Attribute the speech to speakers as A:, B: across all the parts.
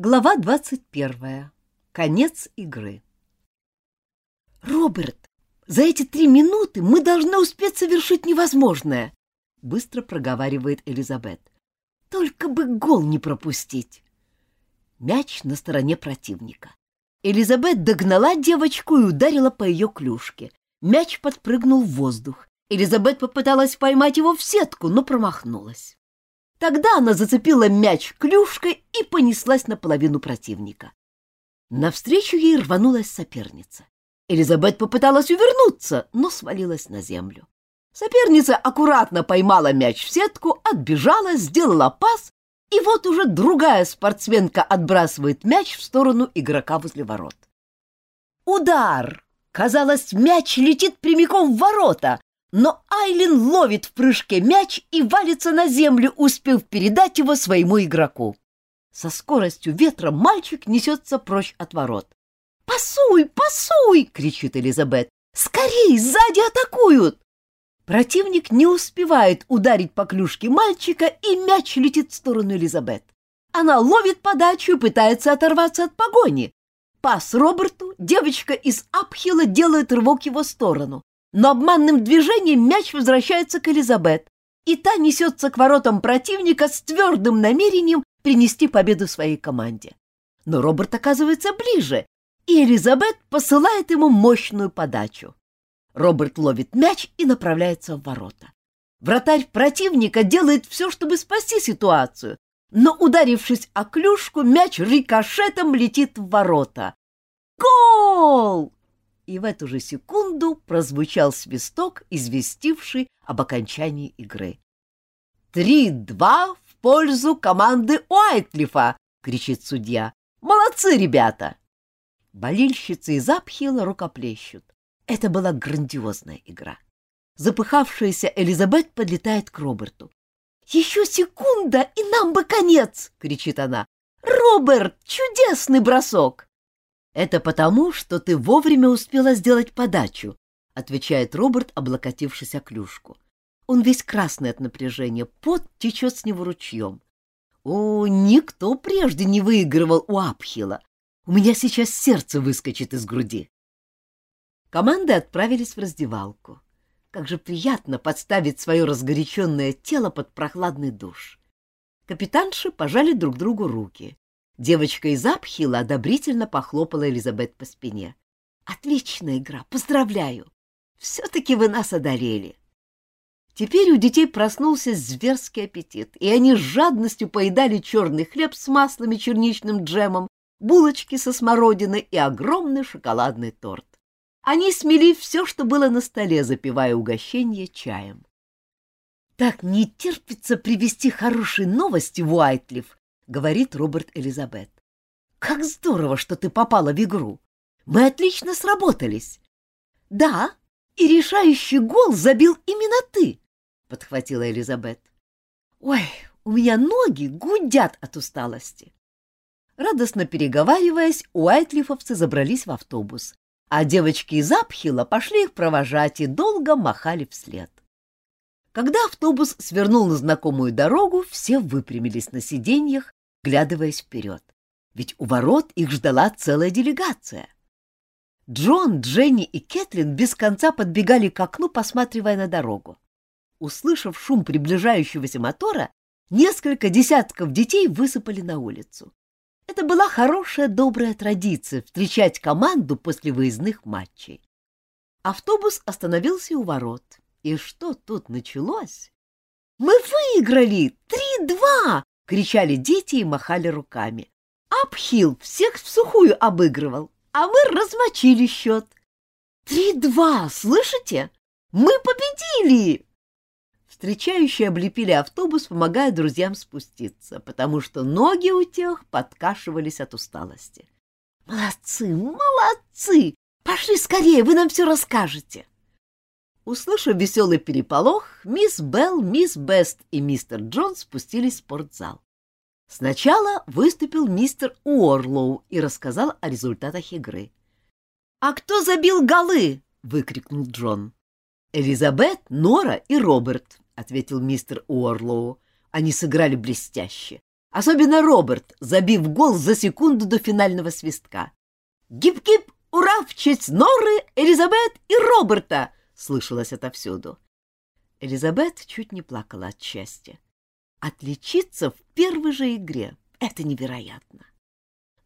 A: Глава 21. Конец игры. «Роберт, за эти три минуты мы должны успеть совершить невозможное», — быстро проговаривает Элизабет. «Только бы гол не пропустить». Мяч на стороне противника. Элизабет догнала девочку и ударила по ее клюшке. Мяч подпрыгнул в воздух. Элизабет попыталась поймать его в сетку, но промахнулась. Тогда она зацепила мяч клюшкой и понеслась наполовину противника. Навстречу ей рванулась соперница. Элизабет попыталась увернуться, но свалилась на землю. Соперница аккуратно поймала мяч в сетку, отбежала, сделала пас, и вот уже другая спортсменка отбрасывает мяч в сторону игрока возле ворот. Удар! Казалось, мяч летит прямиком в ворота, но Айлин ловит в прыжке мяч и валится на землю, успев передать его своему игроку. Со скоростью ветра мальчик несется прочь от ворот. «Пасуй, пасуй!» — кричит Элизабет. «Скорей, сзади атакуют!» Противник не успевает ударить по клюшке мальчика, и мяч летит в сторону Элизабет. Она ловит подачу и пытается оторваться от погони. Пас Роберту, девочка из Апхила делает рывок его сторону но обманным движением мяч возвращается к Элизабет, и та несется к воротам противника с твердым намерением принести победу своей команде. Но Роберт оказывается ближе, и Элизабет посылает ему мощную подачу. Роберт ловит мяч и направляется в ворота. Вратарь противника делает все, чтобы спасти ситуацию, но, ударившись о клюшку, мяч рикошетом летит в ворота. Гол! И в эту же секунду прозвучал свисток, известивший об окончании игры. «Три-два в пользу команды Уайтлифа!» — кричит судья. «Молодцы, ребята!» Болельщицы из Апхила рукоплещут. Это была грандиозная игра. Запыхавшаяся Элизабет подлетает к Роберту. «Еще секунда, и нам бы конец!» — кричит она. «Роберт, чудесный бросок!» Это потому, что ты вовремя успела сделать подачу, отвечает Роберт, облокотившись о клюшку. Он весь красный от напряжения, пот течет с него ручьем. О, никто прежде не выигрывал у Апхила. У меня сейчас сердце выскочит из груди. Команды отправились в раздевалку. Как же приятно подставить свое разгоряченное тело под прохладный душ. Капитанши пожали друг другу руки. Девочка из Апхила одобрительно похлопала Элизабет по спине. «Отличная игра! Поздравляю! Все-таки вы нас одолели!» Теперь у детей проснулся зверский аппетит, и они с жадностью поедали черный хлеб с маслом и черничным джемом, булочки со смородиной и огромный шоколадный торт. Они смели все, что было на столе, запивая угощение чаем. Так не терпится привести хорошие новости в Уайтлиф, говорит Роберт Элизабет. Как здорово, что ты попала в игру. Мы отлично сработались. Да, и решающий гол забил именно ты, подхватила Элизабет. Ой, у меня ноги гудят от усталости. Радостно переговариваясь, уайтлифовцы забрались в автобус, а девочки из Апхила пошли их провожать и долго махали вслед. Когда автобус свернул на знакомую дорогу, все выпрямились на сиденьях вглядываясь вперед. Ведь у ворот их ждала целая делегация. Джон, Дженни и Кэтлин без конца подбегали к окну, посматривая на дорогу. Услышав шум приближающегося мотора, несколько десятков детей высыпали на улицу. Это была хорошая добрая традиция встречать команду после выездных матчей. Автобус остановился у ворот. И что тут началось? «Мы выиграли! Три-два!» Кричали дети и махали руками. Апхил всех в сухую обыгрывал, а мы размочили счет. Три-два, слышите? Мы победили! Встречающие облепили автобус, помогая друзьям спуститься, потому что ноги у тех подкашивались от усталости. «Молодцы, молодцы! Пошли скорее, вы нам все расскажете!» Услышав веселый переполох, мисс Белл, мисс Бест и мистер Джон спустились в спортзал. Сначала выступил мистер Уорлоу и рассказал о результатах игры. «А кто забил голы?» — выкрикнул Джон. «Элизабет, Нора и Роберт», — ответил мистер Уорлоу. «Они сыграли блестяще. Особенно Роберт, забив гол за секунду до финального свистка. «Гип-гип! Ура! В честь Норы, Элизабет и Роберта!» — слышалось отовсюду. Элизабет чуть не плакала от счастья. Отличиться в первой же игре — это невероятно.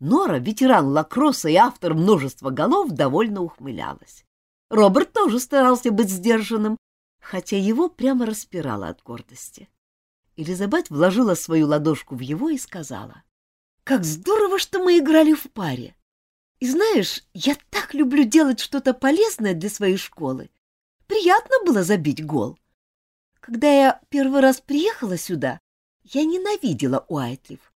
A: Нора, ветеран лакросса и автор множества голов, довольно ухмылялась. Роберт тоже старался быть сдержанным, хотя его прямо распирало от гордости. Элизабет вложила свою ладошку в его и сказала, «Как здорово, что мы играли в паре! И знаешь, я так люблю делать что-то полезное для своей школы. Приятно было забить гол. Когда я первый раз приехала сюда, я ненавидела Уайтлиф.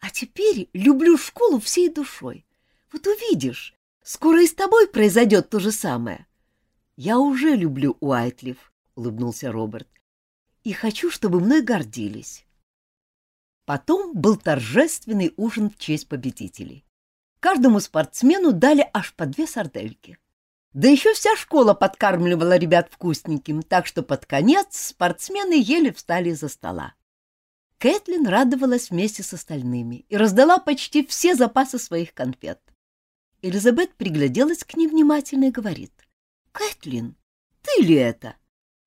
A: А теперь люблю школу всей душой. Вот увидишь, скоро и с тобой произойдет то же самое. — Я уже люблю Уайтлиф, — улыбнулся Роберт, — и хочу, чтобы мной гордились. Потом был торжественный ужин в честь победителей. Каждому спортсмену дали аж по две сардельки. Да еще вся школа подкармливала ребят вкусненьким, так что под конец спортсмены еле встали за стола. Кэтлин радовалась вместе с остальными и раздала почти все запасы своих конфет. Элизабет пригляделась к ней внимательно и говорит. — Кэтлин, ты ли это?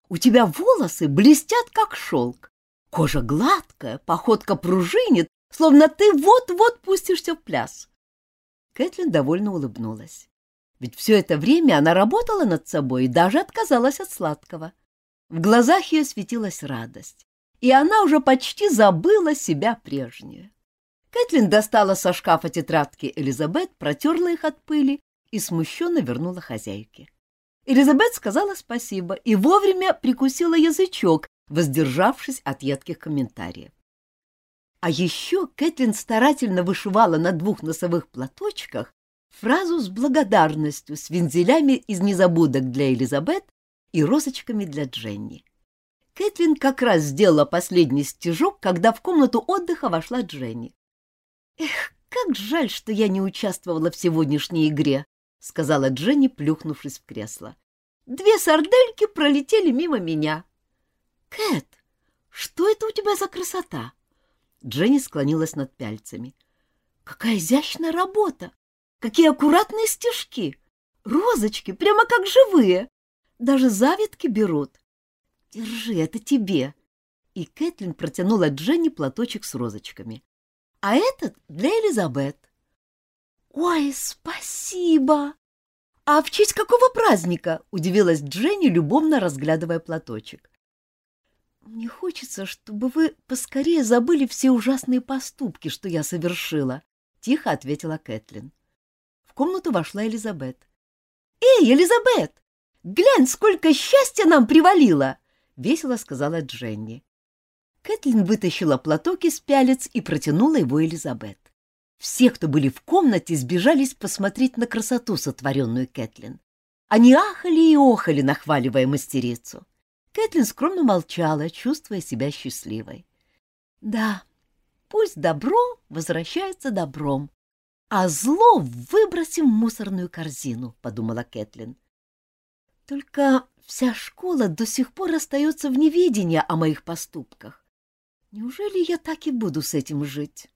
A: У тебя волосы блестят, как шелк. Кожа гладкая, походка пружинит, словно ты вот-вот пустишься в пляс. Кэтлин довольно улыбнулась. Ведь все это время она работала над собой и даже отказалась от сладкого. В глазах ее светилась радость, и она уже почти забыла себя прежнюю. Кэтлин достала со шкафа тетрадки Элизабет, протерла их от пыли и смущенно вернула хозяйке. Элизабет сказала спасибо и вовремя прикусила язычок, воздержавшись от едких комментариев. А еще Кэтлин старательно вышивала на двух носовых платочках фразу с благодарностью, с вензелями из незабудок для Элизабет и розочками для Дженни. Кэтлин как раз сделала последний стежок, когда в комнату отдыха вошла Дженни. «Эх, как жаль, что я не участвовала в сегодняшней игре», — сказала Дженни, плюхнувшись в кресло. «Две сардельки пролетели мимо меня». «Кэт, что это у тебя за красота?» Дженни склонилась над пяльцами. «Какая изящная работа! Какие аккуратные стежки! Розочки, прямо как живые! Даже завитки берут! Держи, это тебе!» И Кэтлин протянула Дженни платочек с розочками. «А этот для Элизабет». «Ой, спасибо!» «А в честь какого праздника?» — удивилась Дженни, любовно разглядывая платочек. «Мне хочется, чтобы вы поскорее забыли все ужасные поступки, что я совершила», — тихо ответила Кэтлин. В комнату вошла Элизабет. «Эй, Элизабет, глянь, сколько счастья нам привалило!» — весело сказала Дженни. Кэтлин вытащила платок из пялец и протянула его Элизабет. Все, кто были в комнате, сбежались посмотреть на красоту, сотворенную Кэтлин. Они ахали и охали, нахваливая мастерицу. Кэтлин скромно молчала, чувствуя себя счастливой. Да, пусть добро возвращается добром, а зло выбросим в мусорную корзину, — подумала Кэтлин. Только вся школа до сих пор остается в неведении о моих поступках. Неужели я так и буду с этим жить?